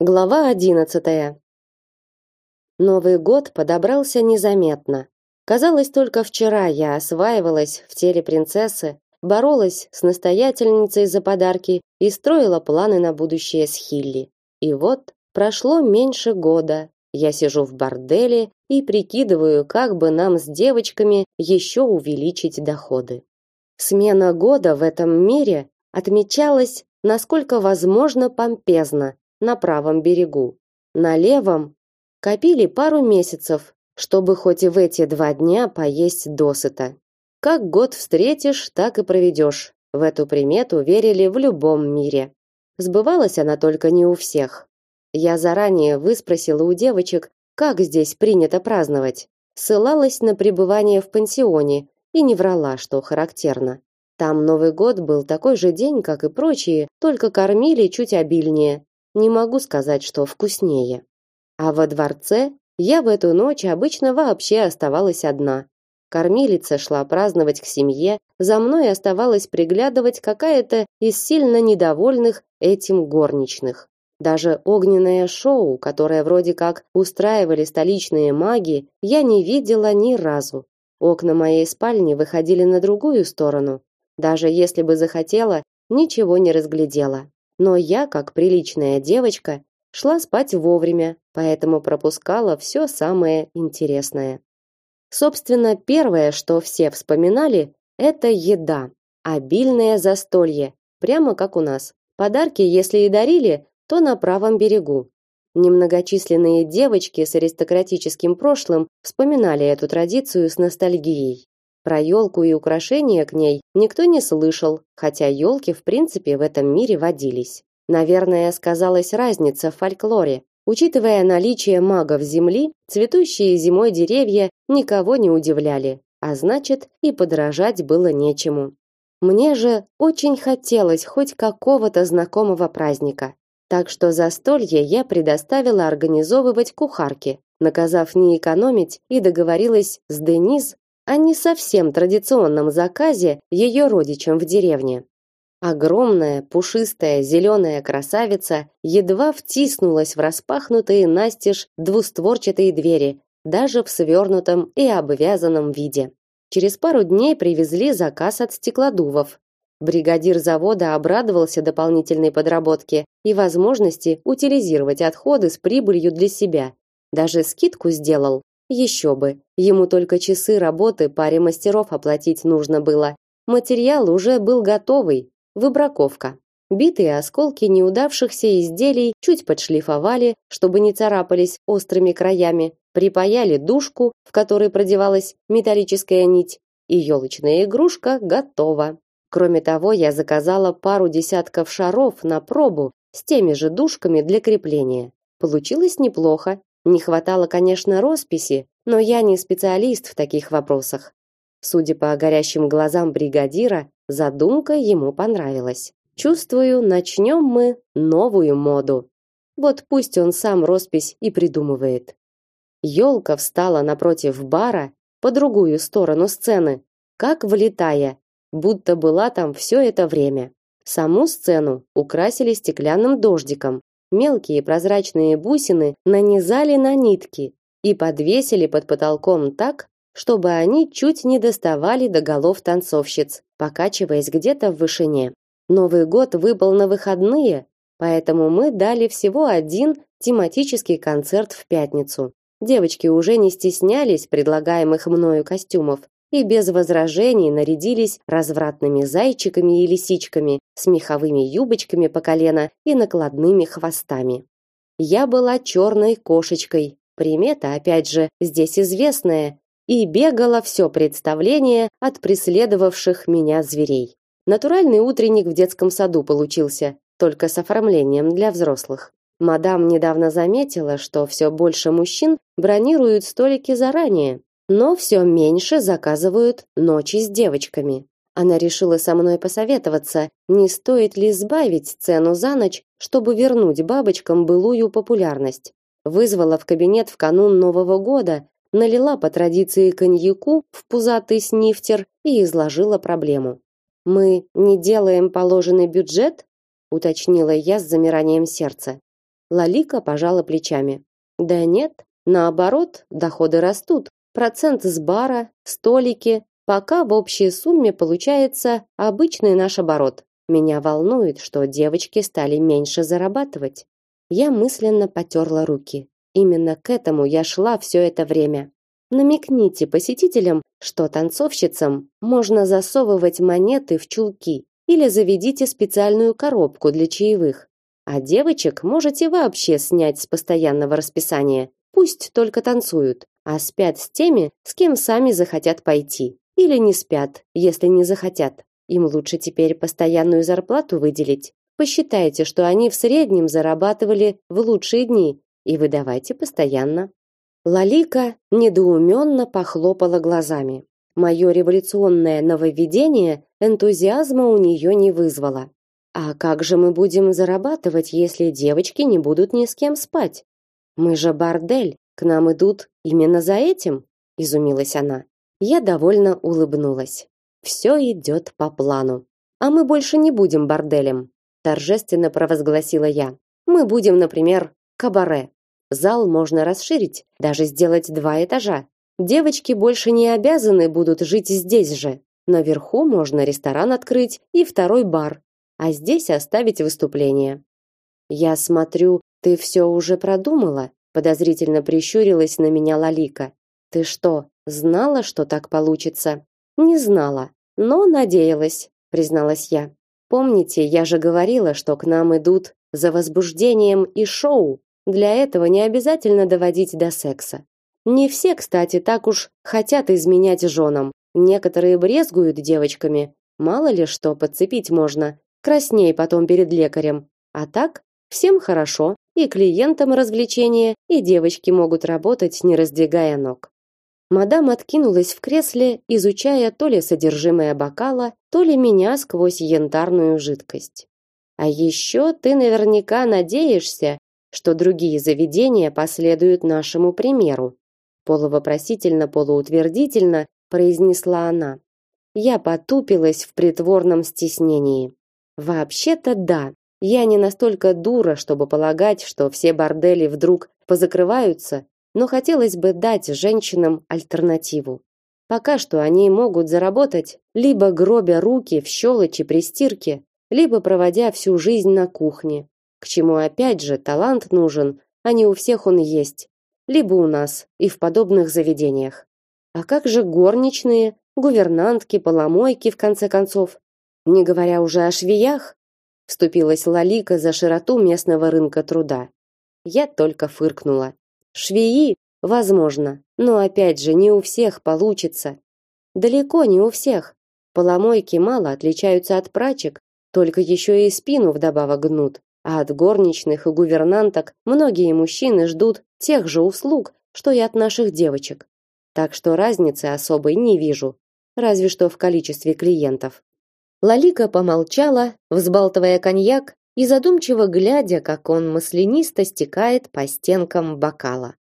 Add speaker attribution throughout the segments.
Speaker 1: Глава одиннадцатая. Новый год подобрался незаметно. Казалось, только вчера я осваивалась в теле принцессы, боролась с настоятельницей за подарки и строила планы на будущее с Хилли. И вот прошло меньше года. Я сижу в борделе и прикидываю, как бы нам с девочками еще увеличить доходы. Смена года в этом мире отмечалась, насколько возможно, помпезно, на правом берегу. На левом копили пару месяцев, чтобы хоть и в эти два дня поесть досыта. Как год встретишь, так и проведешь. В эту примету верили в любом мире. Сбывалась она только не у всех. Я заранее выспросила у девочек, как здесь принято праздновать. Ссылалась на пребывание в пансионе и не врала, что характерно. Там Новый год был такой же день, как и прочие, только кормили чуть обильнее, не могу сказать, что вкуснее. А во дворце я в эту ночь обычно вообще оставалась одна. Кормилица шла праздновать к семье, за мной оставалась приглядывать какая-то из сильно недовольных этим горничных. Даже огненное шоу, которое вроде как устраивали столичные маги, я не видела ни разу. Окна моей спальни выходили на другую сторону. Даже если бы захотела, ничего не разглядела. Но я, как приличная девочка, шла спать вовремя, поэтому пропускала все самое интересное. Собственно, первое, что все вспоминали, это еда. Обильное застолье, прямо как у нас. Подарки, если и дарили, то на правом берегу. Немногочисленные девочки с аристократическим прошлым вспоминали эту традицию с ностальгией. Про елку и украшения к ней никто не слышал, хотя елки в принципе в этом мире водились. Наверное, сказалась разница в фольклоре. Учитывая наличие магов земли, цветущие зимой деревья никого не удивляли, а значит, и подражать было нечему. Мне же очень хотелось хоть какого-то знакомого праздника. Так что застолье я предоставила организовывать кухарке, наказав не экономить и договорилась с Денис о не совсем традиционном заказе ее родичам в деревне. Огромная, пушистая, зеленая красавица едва втиснулась в распахнутые настежь двустворчатые двери, даже в свернутом и обвязанном виде. Через пару дней привезли заказ от стеклодувов. Бригадир завода обрадовался дополнительной подработке и возможности утилизировать отходы с прибылью для себя. Даже скидку сделал, еще бы. Ему только часы работы паре мастеров оплатить нужно было. Материал уже был готовый. Выбраковка. Битые осколки неудавшихся изделий чуть подшлифовали, чтобы не царапались острыми краями, припаяли дужку, в которой продевалась металлическая нить, и елочная игрушка готова. Кроме того, я заказала пару десятков шаров на пробу с теми же дужками для крепления. Получилось неплохо, не хватало, конечно, росписи, но я не специалист в таких вопросах. Судя по горящим глазам бригадира, задумка ему понравилась. Чувствую, начнем мы новую моду. Вот пусть он сам роспись и придумывает. Ёлка встала напротив бара, по другую сторону сцены, как влетая, будто была там все это время. Саму сцену украсили стеклянным дождиком, Мелкие прозрачные бусины нанизали на нитки и подвесили под потолком так, чтобы они чуть не доставали до голов танцовщиц, покачиваясь где-то в вышине. Новый год выпал на выходные, поэтому мы дали всего один тематический концерт в пятницу. Девочки уже не стеснялись предлагаемых мною костюмов и без возражений нарядились развратными зайчиками и лисичками с меховыми юбочками по колено и накладными хвостами. Я была черной кошечкой, примета, опять же, здесь известная, и бегала все представление от преследовавших меня зверей. Натуральный утренник в детском саду получился, только с оформлением для взрослых. Мадам недавно заметила, что все больше мужчин бронируют столики заранее, но все меньше заказывают ночи с девочками. Она решила со мной посоветоваться, не стоит ли сбавить цену за ночь, чтобы вернуть бабочкам былую популярность. Вызвала в кабинет в канун Нового года, налила по традиции коньяку в пузатый снифтер и изложила проблему. Мы не делаем положенный бюджет, уточнила я с замиранием сердца. Лалика пожала плечами. Да нет, наоборот, доходы растут. Процент с бара, столики, пока в общей сумме получается обычный наш оборот. Меня волнует, что девочки стали меньше зарабатывать. Я мысленно потерла руки. Именно к этому я шла все это время. Намекните посетителям, что танцовщицам можно засовывать монеты в чулки или заведите специальную коробку для чаевых. А девочек можете вообще снять с постоянного расписания. Пусть только танцуют, а спят с теми, с кем сами захотят пойти. Или не спят, если не захотят. Им лучше теперь постоянную зарплату выделить. Посчитайте, что они в среднем зарабатывали в лучшие дни, и выдавайте постоянно. Лалика недоуменно похлопала глазами. Мое революционное нововведение энтузиазма у нее не вызвало. А как же мы будем зарабатывать, если девочки не будут ни с кем спать? Мы же бордель, к нам идут именно за этим, изумилась она. Я довольно улыбнулась. Все идет по плану. А мы больше не будем борделем, торжественно провозгласила я. Мы будем, например, кабаре. Зал можно расширить, даже сделать два этажа. Девочки больше не обязаны будут жить здесь же. Наверху можно ресторан открыть и второй бар, а здесь оставить выступление. Я смотрю, ты все уже продумала, подозрительно прищурилась на меня Лалика. Ты что, знала, что так получится? Не знала, но надеялась, призналась я. Помните, я же говорила, что к нам идут за возбуждением и шоу. Для этого не обязательно доводить до секса. Не все, кстати, так уж хотят изменять женам. Некоторые брезгуют девочками. Мало ли что подцепить можно. Красней потом перед лекарем. А так всем хорошо. И клиентам развлечения, и девочки могут работать, не раздвигая ног. Мадам откинулась в кресле, изучая то ли содержимое бокала, то ли меня сквозь янтарную жидкость. А еще ты наверняка надеешься, что другие заведения последуют нашему примеру. Полувопросительно, полуутвердительно произнесла она. Я потупилась в притворном стеснении. Вообще-то да, я не настолько дура, чтобы полагать, что все бордели вдруг позакрываются, но хотелось бы дать женщинам альтернативу. Пока что они могут заработать либо гробя руки в щелочи при стирке, либо проводя всю жизнь на кухне, к чему опять же талант нужен, а не у всех он есть. Либо у нас и в подобных заведениях. А как же горничные, гувернантки, поломойки в конце концов? Не говоря уже о швеях, вступилась Лалика за широту местного рынка труда. Я только фыркнула. Швеи, возможно, но опять же не у всех получится. Далеко не у всех. Поломойки мало отличаются от прачек, только еще и спину вдобавок гнут а от горничных и гувернанток многие мужчины ждут тех же услуг, что и от наших девочек. Так что разницы особой не вижу, разве что в количестве клиентов. Лалика помолчала, взбалтывая коньяк и задумчиво глядя, как он маслянисто стекает по стенкам бокала.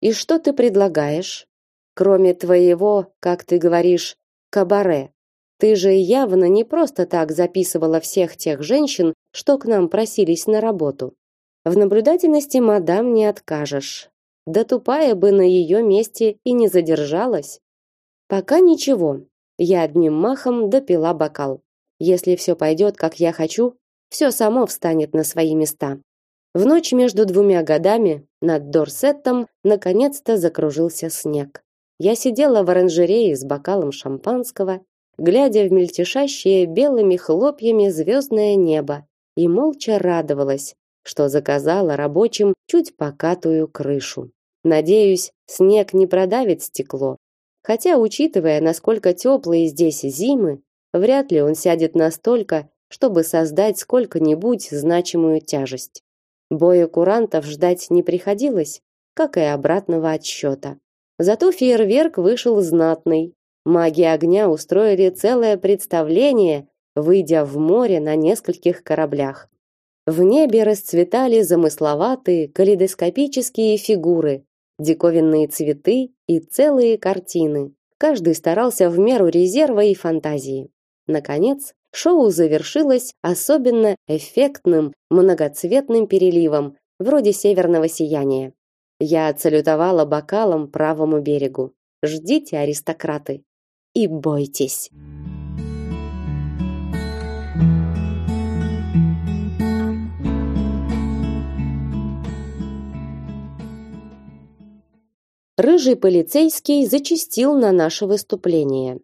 Speaker 1: И что ты предлагаешь? Кроме твоего, как ты говоришь, кабаре. Ты же явно не просто так записывала всех тех женщин, что к нам просились на работу. В наблюдательности мадам не откажешь. Да тупая бы на ее месте и не задержалась. Пока ничего. Я одним махом допила бокал. Если все пойдет, как я хочу, все само встанет на свои места. В ночь между двумя годами над Дорсеттом наконец-то закружился снег. Я сидела в оранжерее с бокалом шампанского глядя в мельтешащее белыми хлопьями звездное небо, и молча радовалась, что заказала рабочим чуть покатую крышу. Надеюсь, снег не продавит стекло. Хотя, учитывая, насколько теплые здесь зимы, вряд ли он сядет настолько, чтобы создать сколько-нибудь значимую тяжесть. Боя курантов ждать не приходилось, как и обратного отсчета. Зато фейерверк вышел знатный, Маги огня устроили целое представление, выйдя в море на нескольких кораблях. В небе расцветали замысловатые калейдоскопические фигуры, диковинные цветы и целые картины. Каждый старался в меру резерва и фантазии. Наконец, шоу завершилось особенно эффектным многоцветным переливом, вроде северного сияния. Я отсалютовала бокалом правому берегу. Ждите, аристократы, и бойтесь. Рыжий полицейский зачастил на наше выступление.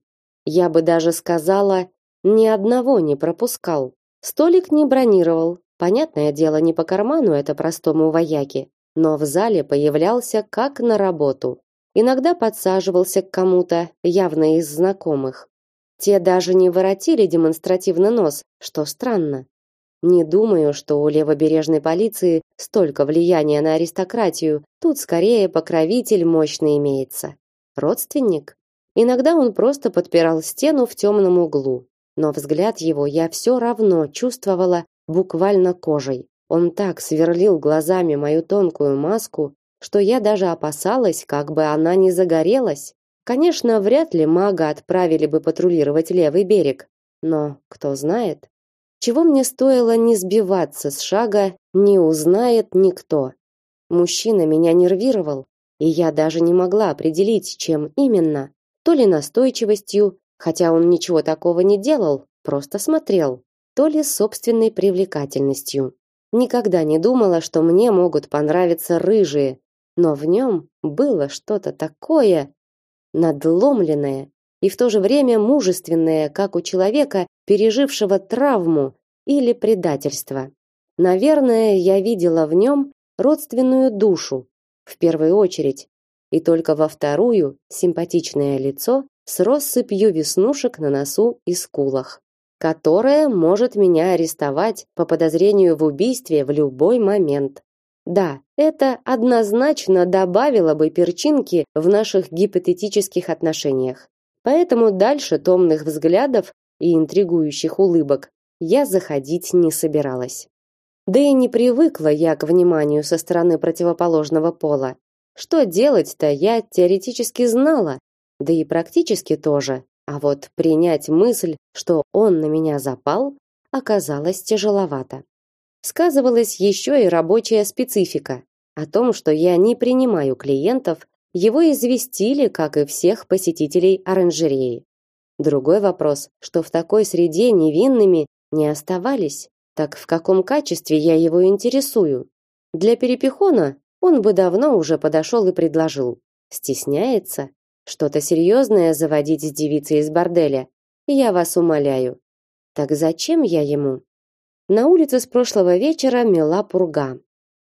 Speaker 1: Я бы даже сказала, ни одного не пропускал. Столик не бронировал. Понятное дело, не по карману это простому вояке, но в зале появлялся как на работу. Иногда подсаживался к кому-то, явно из знакомых. Те даже не воротили демонстративно нос, что странно. Не думаю, что у левобережной полиции столько влияния на аристократию. Тут скорее покровитель мощный имеется. Родственник? Иногда он просто подпирал стену в темном углу, но взгляд его я все равно чувствовала буквально кожей. Он так сверлил глазами мою тонкую маску, что я даже опасалась, как бы она не загорелась. Конечно, вряд ли мага отправили бы патрулировать левый берег, но кто знает. Чего мне стоило не сбиваться с шага, не узнает никто. Мужчина меня нервировал, и я даже не могла определить, чем именно. То ли настойчивостью, хотя он ничего такого не делал, просто смотрел, то ли собственной привлекательностью. Никогда не думала, что мне могут понравиться рыжие, но в нем было что-то такое надломленное и в то же время мужественное, как у человека, пережившего травму или предательство. Наверное, я видела в нем родственную душу, в первую очередь, и только во вторую симпатичное лицо с россыпью веснушек на носу и скулах, которое может меня арестовать по подозрению в убийстве в любой момент. Да, это однозначно добавило бы перчинки в наших гипотетических отношениях. Поэтому дальше томных взглядов и интригующих улыбок я заходить не собиралась. Да и не привыкла я к вниманию со стороны противоположного пола. Что делать-то я теоретически знала, да и практически тоже. А вот принять мысль, что он на меня запал, оказалось тяжеловато. Сказывалась еще и рабочая специфика. О том, что я не принимаю клиентов, его известили, как и всех посетителей оранжереи. Другой вопрос, что в такой среде невинными не оставались. Так в каком качестве я его интересую? Для перепихона он бы давно уже подошел и предложил. Стесняется? Что-то серьезное заводить с девицей из борделя? Я вас умоляю. Так зачем я ему? На улице с прошлого вечера мела пурга.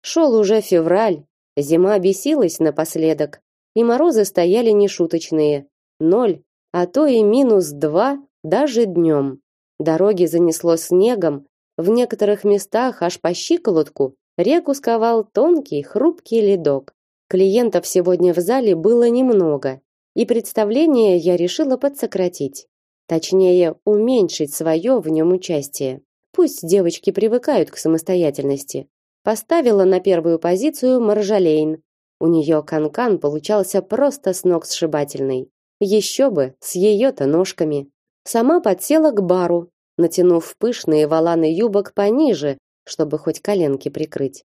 Speaker 1: Шел уже февраль, зима бесилась напоследок, и морозы стояли нешуточные. Ноль, а то и минус два даже днем. Дороги занесло снегом, в некоторых местах аж по щиколотку, реку сковал тонкий, хрупкий ледок. Клиентов сегодня в зале было немного, и представление я решила подсократить. Точнее, уменьшить свое в нем участие. Пусть девочки привыкают к самостоятельности. Поставила на первую позицию Маржалейн. У нее канкан получался просто с ног сшибательный. Еще бы, с ее-то ножками. Сама подсела к бару, натянув пышные воланы юбок пониже, чтобы хоть коленки прикрыть.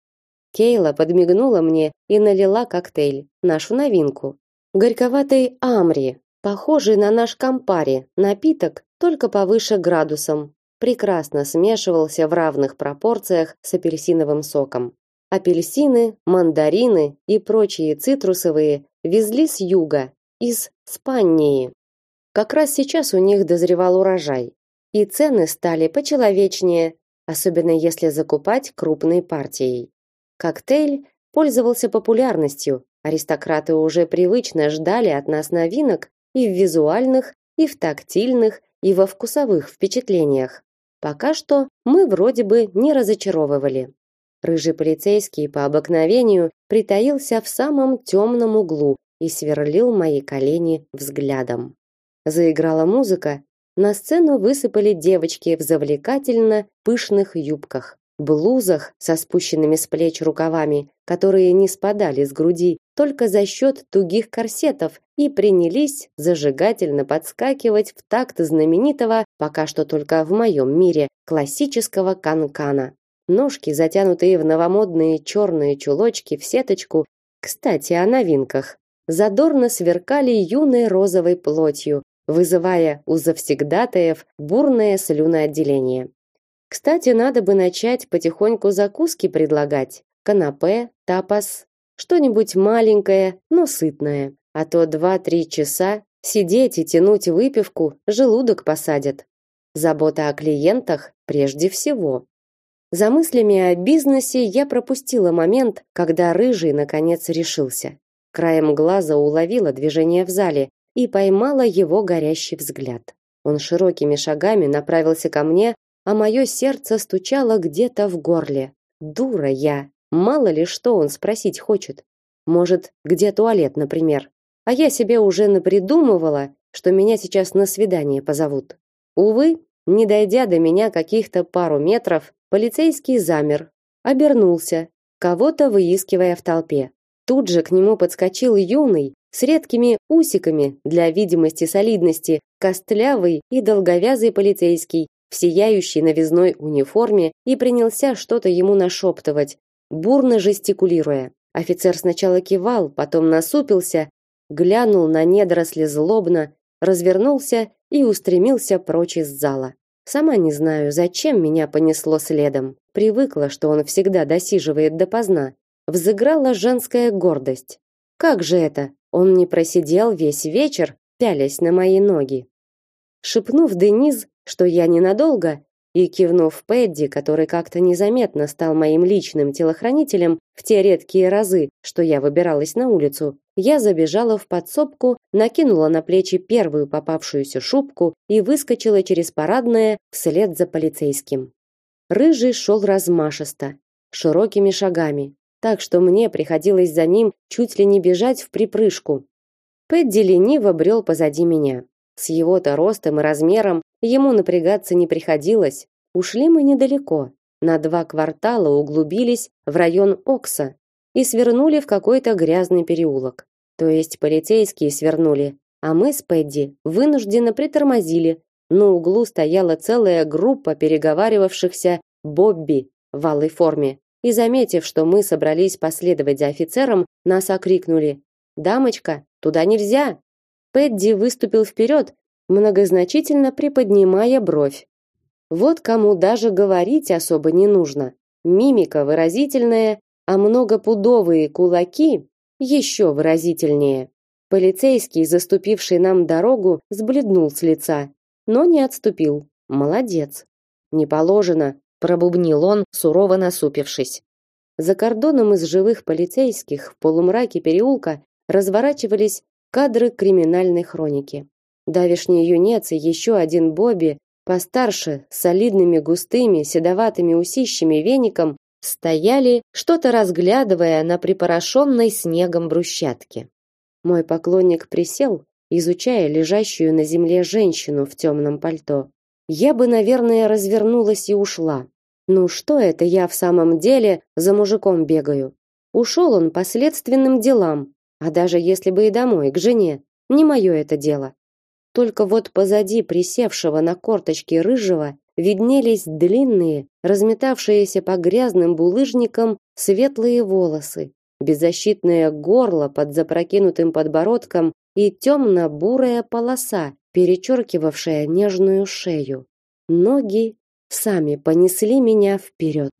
Speaker 1: Кейла подмигнула мне и налила коктейль, нашу новинку. Горьковатый амри, похожий на наш кампари, напиток, только повыше градусом. Прекрасно смешивался в равных пропорциях с апельсиновым соком. Апельсины, мандарины и прочие цитрусовые везли с юга, из Спании. Как раз сейчас у них дозревал урожай, и цены стали почеловечнее, особенно если закупать крупной партией. Коктейль пользовался популярностью, аристократы уже привычно ждали от нас новинок и в визуальных, и в тактильных, и во вкусовых впечатлениях. Пока что мы вроде бы не разочаровывали. Рыжий полицейский по обыкновению притаился в самом темном углу и сверлил мои колени взглядом. Заиграла музыка, на сцену высыпали девочки в завлекательно пышных юбках, блузах со спущенными с плеч рукавами, которые не спадали с груди только за счет тугих корсетов и принялись зажигательно подскакивать в такт знаменитого, пока что только в моем мире, классического канкана. Ножки, затянутые в новомодные черные чулочки в сеточку, кстати, о новинках, задорно сверкали юной розовой плотью, вызывая у завсегдатаев бурное слюноотделение. Кстати, надо бы начать потихоньку закуски предлагать. Канапе, тапас, что-нибудь маленькое, но сытное. А то два-три часа сидеть и тянуть выпивку желудок посадят. Забота о клиентах прежде всего. За мыслями о бизнесе я пропустила момент, когда рыжий наконец решился. Краем глаза уловила движение в зале и поймала его горящий взгляд. Он широкими шагами направился ко мне, а мое сердце стучало где-то в горле. Дура я, мало ли что он спросить хочет. Может, где туалет, например. А я себе уже напридумывала, что меня сейчас на свидание позовут. Увы, не дойдя до меня каких-то пару метров, Полицейский замер, обернулся, кого-то выискивая в толпе. Тут же к нему подскочил юный, с редкими усиками для видимости солидности, костлявый и долговязый полицейский, в сияющей новизной униформе и принялся что-то ему нашептывать, бурно жестикулируя. Офицер сначала кивал, потом насупился, глянул на недоросли злобно, развернулся и устремился прочь из зала. Сама не знаю, зачем меня понесло следом. Привыкла, что он всегда досиживает допоздна. Взыграла женская гордость. Как же это? Он не просидел весь вечер, пялясь на мои ноги. Шепнув Дениз, что я ненадолго, и кивнув Пэдди, который как-то незаметно стал моим личным телохранителем в те редкие разы, что я выбиралась на улицу, я забежала в подсобку, накинула на плечи первую попавшуюся шубку и выскочила через парадное вслед за полицейским. Рыжий шел размашисто, широкими шагами, так что мне приходилось за ним чуть ли не бежать в припрыжку. Пэдди лениво брел позади меня. С его-то ростом и размером ему напрягаться не приходилось. Ушли мы недалеко. На два квартала углубились в район Окса и свернули в какой-то грязный переулок. То есть полицейские свернули, а мы с Пэдди вынужденно притормозили. На углу стояла целая группа переговаривавшихся Бобби в алой форме. И заметив, что мы собрались последовать за офицером, нас окрикнули: "Дамочка, туда нельзя!" Пэдди выступил вперед, многозначительно приподнимая бровь. Вот кому даже говорить особо не нужно. Мимика выразительная, а многопудовые кулаки еще выразительнее. Полицейский, заступивший нам дорогу, сбледнул с лица, но не отступил. Молодец. Не положено, пробубнил он, сурово насупившись. За кордоном из живых полицейских в полумраке переулка разворачивались кадры криминальной хроники. Давишний юнец и еще один Бобби, постарше, с солидными густыми седоватыми усищами веником, стояли, что-то разглядывая на припорошенной снегом брусчатке. Мой поклонник присел, изучая лежащую на земле женщину в темном пальто. Я бы, наверное, развернулась и ушла. Ну что это я в самом деле за мужиком бегаю? Ушел он по следственным делам, а даже если бы и домой, к жене, не мое это дело. Только вот позади присевшего на корточки рыжего виднелись длинные, разметавшиеся по грязным булыжникам светлые волосы, беззащитное горло под запрокинутым подбородком и темно-бурая полоса, перечеркивавшая нежную шею. Ноги сами понесли меня вперед.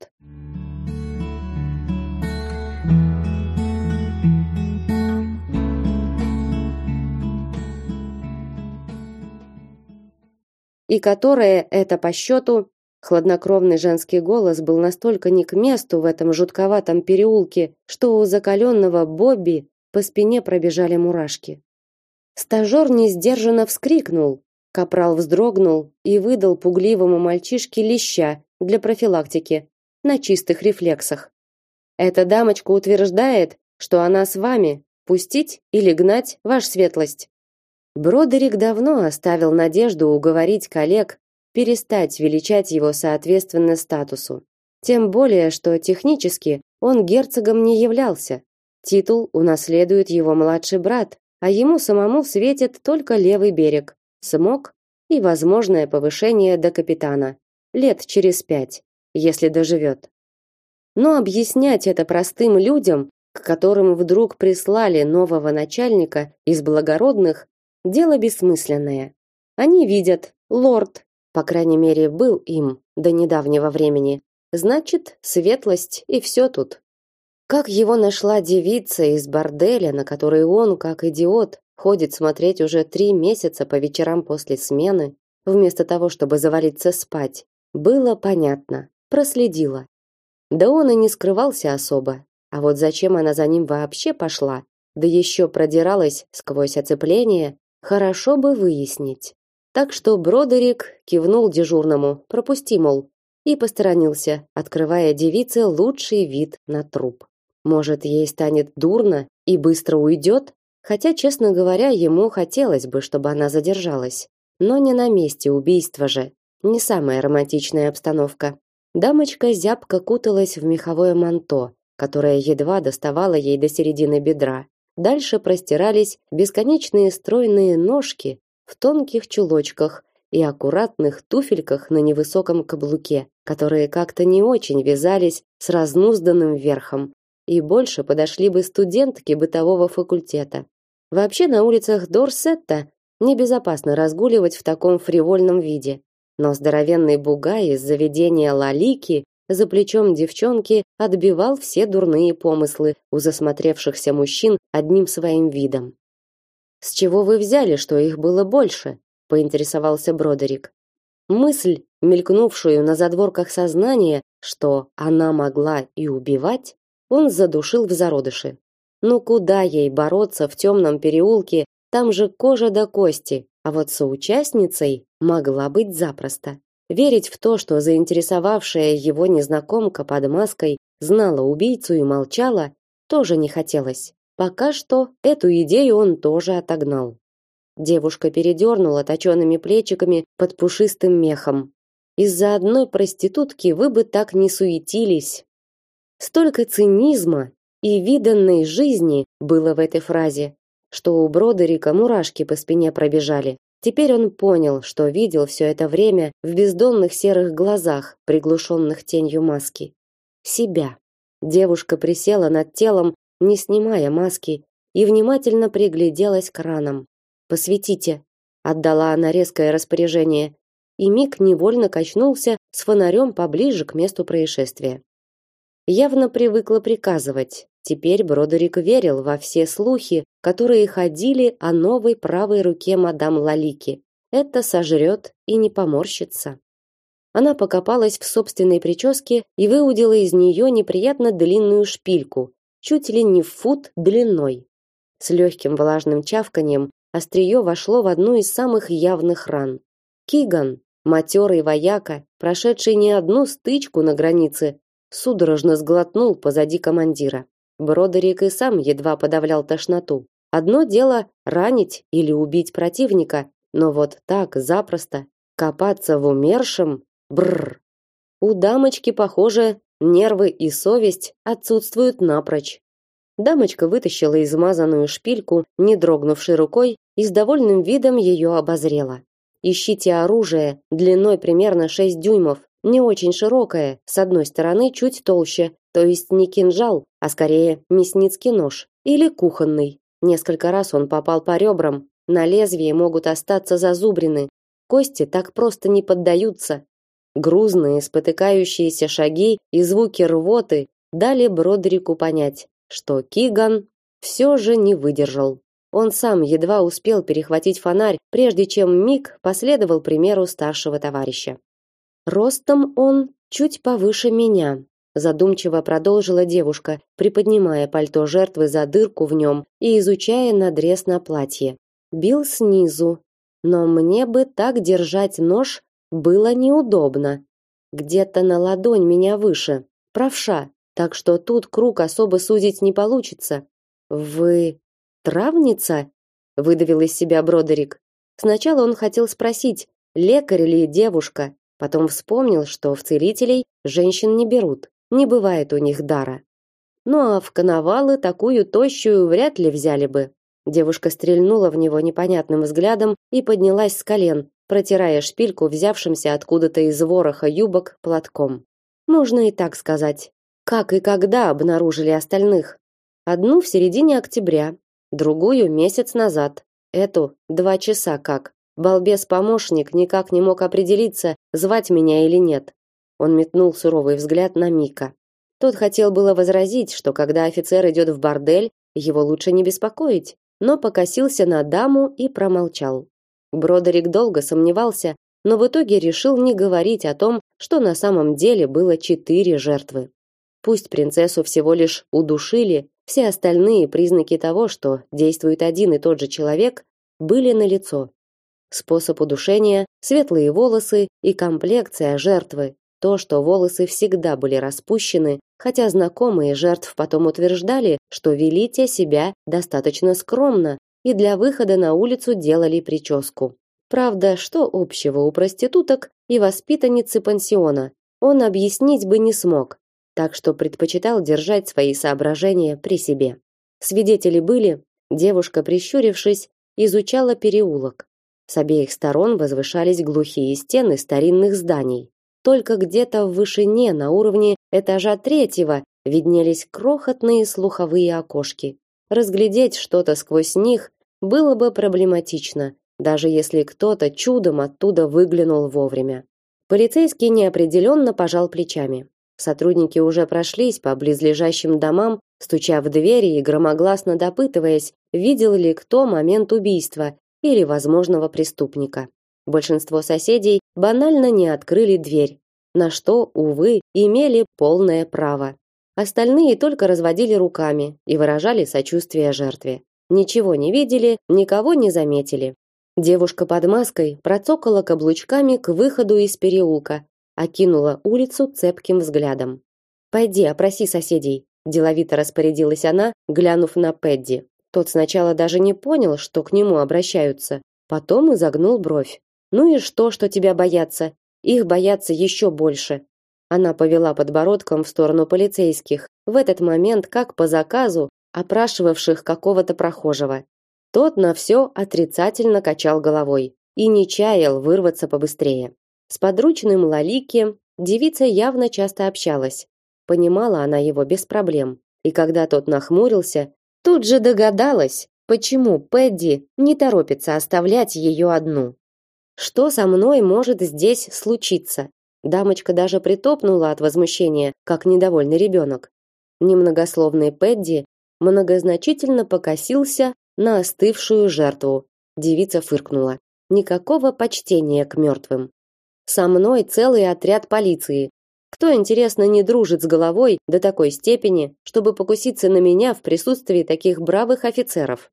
Speaker 1: и которое это по счету Хладнокровный женский голос был настолько не к месту в этом жутковатом переулке, что у закаленного Бобби по спине пробежали мурашки. Стажер несдержанно вскрикнул. Капрал вздрогнул и выдал пугливому мальчишке леща для профилактики на чистых рефлексах. Эта дамочка утверждает, что она с вами. Пустить или гнать, ваш светлость. Бродерик давно оставил надежду уговорить коллег перестать величать его соответственно статусу. Тем более, что технически он герцогом не являлся. Титул унаследует его младший брат, а ему самому светит только левый берег, смог и возможное повышение до капитана лет через пять, если доживет. Но объяснять это простым людям, к которым вдруг прислали нового начальника из благородных, дело бессмысленное. Они видят, лорд, по крайней мере, был им до недавнего времени. Значит, светлость и все тут. Как его нашла девица из борделя, на который он, как идиот, ходит смотреть уже три месяца по вечерам после смены, вместо того, чтобы завалиться спать, было понятно. Проследила. Да он и не скрывался особо. А вот зачем она за ним вообще пошла, да еще продиралась сквозь оцепление, хорошо бы выяснить. Так что Бродерик кивнул дежурному, пропусти, мол, и посторонился, открывая девице лучший вид на труп. Может, ей станет дурно и быстро уйдет? Хотя, честно говоря, ему хотелось бы, чтобы она задержалась. Но не на месте убийства же. Не самая романтичная обстановка. Дамочка зябко куталась в меховое манто, которое едва доставало ей до середины бедра. Дальше простирались бесконечные стройные ножки в тонких чулочках и аккуратных туфельках на невысоком каблуке, которые как-то не очень вязались с разнузданным верхом и больше подошли бы студентке бытового факультета. Вообще на улицах Дорсетта небезопасно разгуливать в таком фривольном виде. Но здоровенный бугай из заведения Лалики за плечом девчонки отбивал все дурные помыслы у засмотревшихся мужчин одним своим видом. С чего вы взяли, что их было больше? поинтересовался Бродерик. Мысль, мелькнувшую на задворках сознания, что она могла и убивать, он задушил в зародыше. Ну куда ей бороться в темном переулке, там же кожа до кости, а вот соучастницей могла быть запросто. Верить в то, что заинтересовавшая его незнакомка под маской знала убийцу и молчала, тоже не хотелось. Пока что эту идею он тоже отогнал. Девушка передернула точёными плечиками под пушистым мехом. Из-за одной проститутки вы бы так не суетились. Столько цинизма и виданной жизни было в этой фразе, что у Бродерика мурашки по спине пробежали. Теперь он понял, что видел все это время в бездонных серых глазах, приглушенных тенью маски. Себя. Девушка присела над телом не снимая маски, и внимательно пригляделась к ранам. «Посветите», — отдала она резкое распоряжение, и Мик невольно качнулся с фонарем поближе к месту происшествия. Явно привыкла приказывать. Теперь Бродерик верил во все слухи, которые ходили о новой правой руке мадам Лалики. Это сожрет и не поморщится. Она покопалась в собственной прическе и выудила из нее неприятно длинную шпильку, чуть ли не в фут длиной. С легким влажным чавканием острие вошло в одну из самых явных ран. Киган, матерый вояка, прошедший не одну стычку на границе, судорожно сглотнул позади командира. Бродерик и сам едва подавлял тошноту. Одно дело ранить или убить противника, но вот так запросто копаться в умершем, бррр. У дамочки, похоже, Нервы и совесть отсутствуют напрочь. Дамочка вытащила измазанную шпильку, не дрогнувшей рукой, и с довольным видом ее обозрела. Ищите оружие длиной примерно 6 дюймов, не очень широкое, с одной стороны чуть толще, то есть не кинжал, а скорее мясницкий нож или кухонный. Несколько раз он попал по ребрам, на лезвии могут остаться зазубрины. Кости так просто не поддаются, Грузные, спотыкающиеся шаги и звуки рвоты дали Бродрику понять, что Киган все же не выдержал. Он сам едва успел перехватить фонарь, прежде чем Мик последовал примеру старшего товарища. Ростом он чуть повыше меня, задумчиво продолжила девушка, приподнимая пальто жертвы за дырку в нем и изучая надрез на платье. Бил снизу, но мне бы так держать нож, было неудобно. Где-то на ладонь меня выше, правша, так что тут круг особо судить не получится. Вы травница? выдавил из себя Бродерик. Сначала он хотел спросить, лекарь ли девушка, потом вспомнил, что в целителей женщин не берут, не бывает у них дара. Ну а в коновалы такую тощую вряд ли взяли бы. Девушка стрельнула в него непонятным взглядом и поднялась с колен, протирая шпильку взявшимся откуда-то из вороха юбок платком. Можно и так сказать. Как и когда обнаружили остальных? Одну в середине октября, другую месяц назад. Эту два часа как. Балбес-помощник никак не мог определиться, звать меня или нет. Он метнул суровый взгляд на Мика. Тот хотел было возразить, что когда офицер идет в бордель, его лучше не беспокоить, но покосился на даму и промолчал. Бродерик долго сомневался, но в итоге решил не говорить о том, что на самом деле было четыре жертвы. Пусть принцессу всего лишь удушили, все остальные признаки того, что действует один и тот же человек, были налицо. Способ удушения, светлые волосы и комплекция жертвы. То, что волосы всегда были распущены, хотя знакомые жертв потом утверждали, что вели те себя достаточно скромно и для выхода на улицу делали прическу. Правда, что общего у проституток и воспитанницы пансиона, он объяснить бы не смог, так что предпочитал держать свои соображения при себе. Свидетели были, девушка, прищурившись, изучала переулок. С обеих сторон возвышались глухие стены старинных зданий. Только где-то в вышине, на уровне этажа третьего, виднелись крохотные слуховые окошки. Разглядеть что-то сквозь них было бы проблематично, даже если кто-то чудом оттуда выглянул вовремя. Полицейский неопределенно пожал плечами. Сотрудники уже прошлись по близлежащим домам, стуча в двери и громогласно допытываясь, видел ли кто момент убийства или возможного преступника. Большинство соседей банально не открыли дверь, на что, увы, имели полное право. Остальные только разводили руками и выражали сочувствие жертве. Ничего не видели, никого не заметили. Девушка под маской процокала каблучками к выходу из переулка, окинула улицу цепким взглядом. «Пойди, опроси соседей», – деловито распорядилась она, глянув на Пэдди. Тот сначала даже не понял, что к нему обращаются, потом изогнул бровь. «Ну и что, что тебя боятся? Их боятся еще больше». Она повела подбородком в сторону полицейских, в этот момент, как по заказу, опрашивавших какого-то прохожего. Тот на все отрицательно качал головой и не чаял вырваться побыстрее. С подручным Лалики девица явно часто общалась. Понимала она его без проблем. И когда тот нахмурился, тут же догадалась, почему Пэдди не торопится оставлять ее одну. Что со мной может здесь случиться? Дамочка даже притопнула от возмущения, как недовольный ребенок. Немногословный Пэдди многозначительно покосился на остывшую жертву. Девица фыркнула. Никакого почтения к мертвым. Со мной целый отряд полиции. Кто, интересно, не дружит с головой до такой степени, чтобы покуситься на меня в присутствии таких бравых офицеров?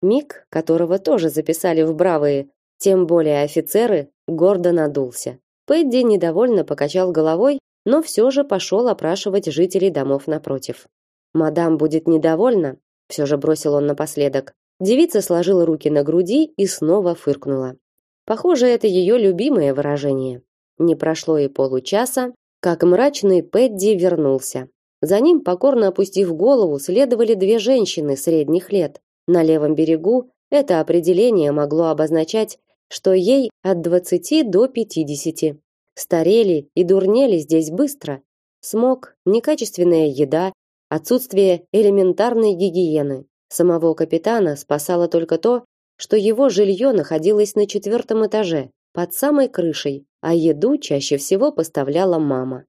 Speaker 1: Мик, которого тоже записали в бравые, тем более офицеры, гордо надулся. Пэдди недовольно покачал головой, но все же пошел опрашивать жителей домов напротив. Мадам будет недовольна, все же бросил он напоследок. Девица сложила руки на груди и снова фыркнула. Похоже, это ее любимое выражение. Не прошло и получаса, как мрачный Пэдди вернулся. За ним, покорно опустив голову, следовали две женщины средних лет. На левом берегу это определение могло обозначать, что ей от 20 до 50. Старели и дурнели здесь быстро. Смог, некачественная еда, отсутствие элементарной гигиены. Самого капитана спасало только то, что его жилье находилось на четвертом этаже, под самой крышей, а еду чаще всего поставляла мама.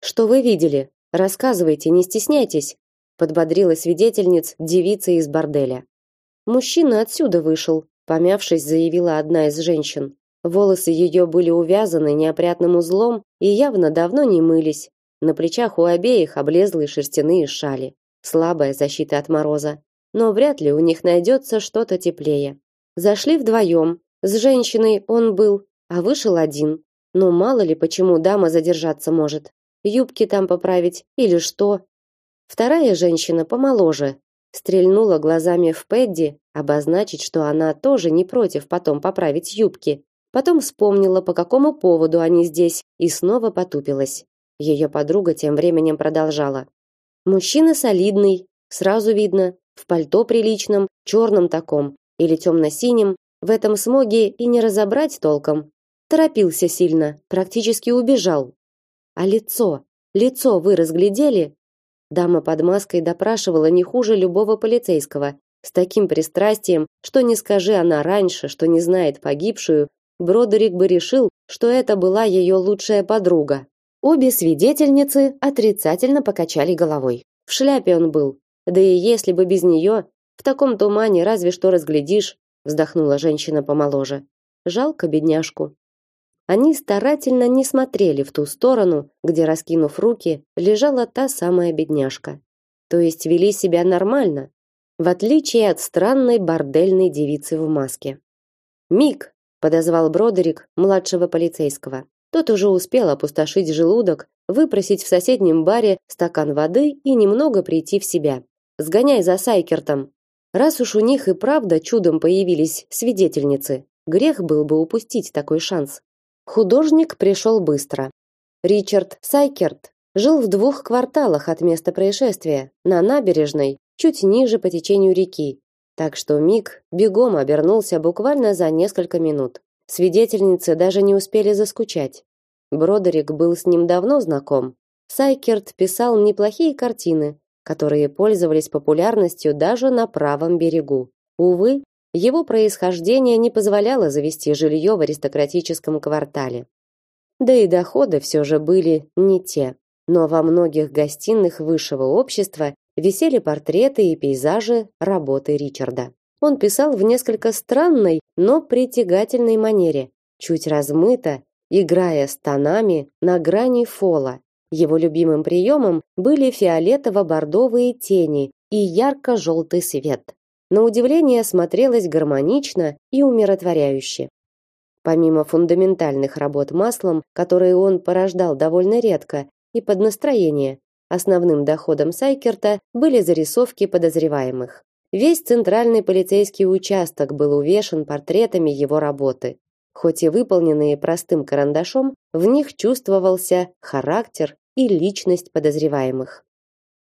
Speaker 1: Что вы видели? Рассказывайте, не стесняйтесь, подбодрила свидетельниц девица из борделя. Мужчина отсюда вышел, помявшись, заявила одна из женщин. Волосы ее были увязаны неопрятным узлом и явно давно не мылись. На плечах у обеих облезлые шерстяные шали. Слабая защита от мороза но вряд ли у них найдется что-то теплее. Зашли вдвоем. С женщиной он был, а вышел один. Но мало ли почему дама задержаться может. Юбки там поправить или что. Вторая женщина помоложе. Стрельнула глазами в Пэдди, обозначить, что она тоже не против потом поправить юбки. Потом вспомнила, по какому поводу они здесь, и снова потупилась. Ее подруга тем временем продолжала. Мужчина солидный, сразу видно, в пальто приличном, черном таком или темно-синем, в этом смоге и не разобрать толком. Торопился сильно, практически убежал. А лицо, лицо вы разглядели? Дама под маской допрашивала не хуже любого полицейского, с таким пристрастием, что не скажи она раньше, что не знает погибшую, Бродерик бы решил, что это была ее лучшая подруга. Обе свидетельницы отрицательно покачали головой. В шляпе он был. Да и если бы без нее, в таком тумане разве что разглядишь, вздохнула женщина помоложе. Жалко бедняжку. Они старательно не смотрели в ту сторону, где, раскинув руки, лежала та самая бедняжка. То есть вели себя нормально, в отличие от странной бордельной девицы в маске. Мик подозвал Бродерик младшего полицейского. Тот уже успел опустошить желудок, выпросить в соседнем баре стакан воды и немного прийти в себя. Сгоняй за Сайкертом. Раз уж у них и правда чудом появились свидетельницы, грех был бы упустить такой шанс. Художник пришел быстро. Ричард Сайкерт жил в двух кварталах от места происшествия, на набережной, чуть ниже по течению реки. Так что Мик бегом обернулся буквально за несколько минут. Свидетельницы даже не успели заскучать. Бродерик был с ним давно знаком. Сайкерт писал неплохие картины, которые пользовались популярностью даже на правом берегу. Увы, его происхождение не позволяло завести жилье в аристократическом квартале. Да и доходы все же были не те. Но во многих гостиных высшего общества висели портреты и пейзажи работы Ричарда. Он писал в несколько странной, но притягательной манере, чуть размыто, играя с тонами на грани фола. Его любимым приемом были фиолетово-бордовые тени и ярко-желтый свет на удивление смотрелось гармонично и умиротворяюще. Помимо фундаментальных работ маслом, которые он порождал довольно редко и под настроение, основным доходом Сайкерта были зарисовки подозреваемых. Весь центральный полицейский участок был увешан портретами его работы. Хоть и выполненные простым карандашом, в них чувствовался характер и личность подозреваемых.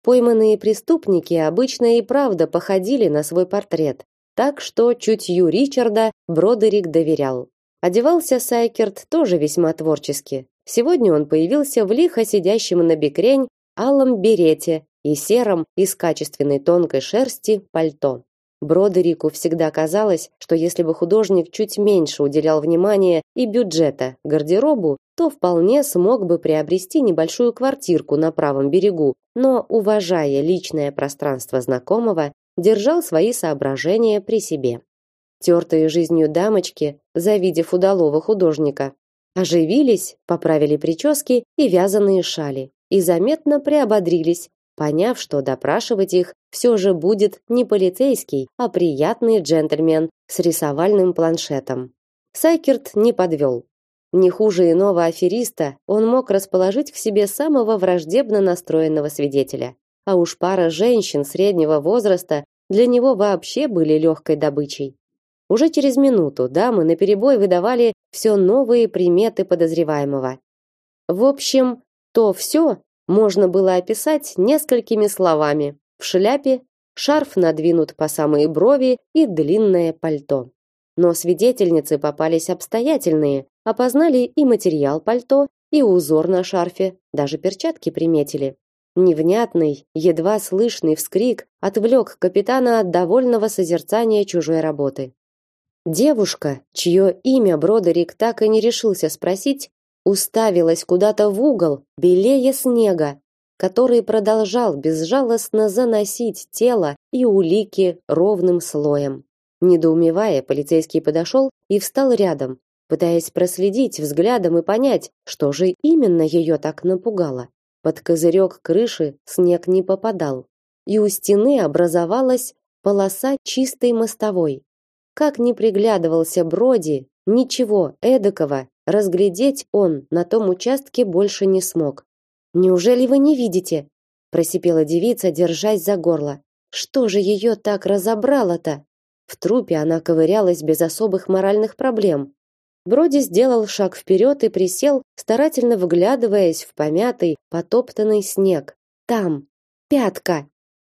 Speaker 1: Пойманные преступники обычно и правда походили на свой портрет, так что чутью Ричарда Бродерик доверял. Одевался Сайкерт тоже весьма творчески. Сегодня он появился в лихо сидящем на бекрень алом берете и сером из качественной тонкой шерсти пальто. Бродерику всегда казалось, что если бы художник чуть меньше уделял внимания и бюджета гардеробу, то вполне смог бы приобрести небольшую квартирку на правом берегу, но, уважая личное пространство знакомого, держал свои соображения при себе. Тертые жизнью дамочки, завидев удалого художника, оживились, поправили прически и вязаные шали и заметно приободрились, поняв, что допрашивать их все же будет не полицейский, а приятный джентльмен с рисовальным планшетом. Сайкерт не подвел. Не хуже иного афериста, он мог расположить к себе самого враждебно настроенного свидетеля. А уж пара женщин среднего возраста для него вообще были легкой добычей. Уже через минуту дамы наперебой выдавали все новые приметы подозреваемого. В общем, то все можно было описать несколькими словами: в шляпе, шарф надвинут по самые брови и длинное пальто. Но свидетельницы попались обстоятельные, опознали и материал пальто, и узор на шарфе, даже перчатки приметили. Невнятный, едва слышный вскрик отвлек капитана от довольного созерцания чужой работы. Девушка, чье имя Бродерик так и не решился спросить, уставилась куда-то в угол, белее снега, который продолжал безжалостно заносить тело и улики ровным слоем. Недоумевая, полицейский подошел и встал рядом, пытаясь проследить взглядом и понять, что же именно ее так напугало. Под козырек крыши снег не попадал, и у стены образовалась полоса чистой мостовой. Как ни приглядывался Броди, ничего эдакого Разглядеть он на том участке больше не смог. Неужели вы не видите? просипела девица, держась за горло. Что же ее так разобрало-то? В трупе она ковырялась без особых моральных проблем. Броди сделал шаг вперед и присел, старательно вглядываясь в помятый, потоптанный снег. Там пятка,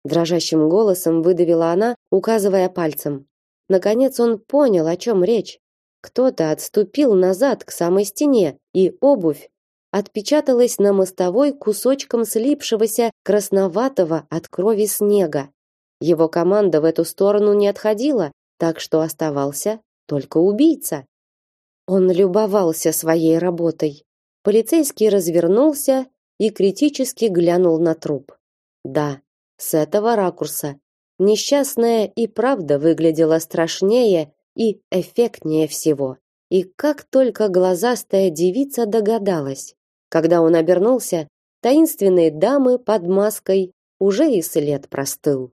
Speaker 1: дрожащим голосом выдавила она, указывая пальцем. Наконец он понял, о чем речь. Кто-то отступил назад к самой стене, и обувь, отпечаталась на мостовой кусочком слипшегося красноватого от крови снега. Его команда в эту сторону не отходила, так что оставался только убийца. Он любовался своей работой. Полицейский развернулся и критически глянул на труп. Да, с этого ракурса несчастная и правда выглядела страшнее и эффектнее всего. И как только глазастая девица догадалась, когда он обернулся, таинственные дамы под маской уже и след простыл.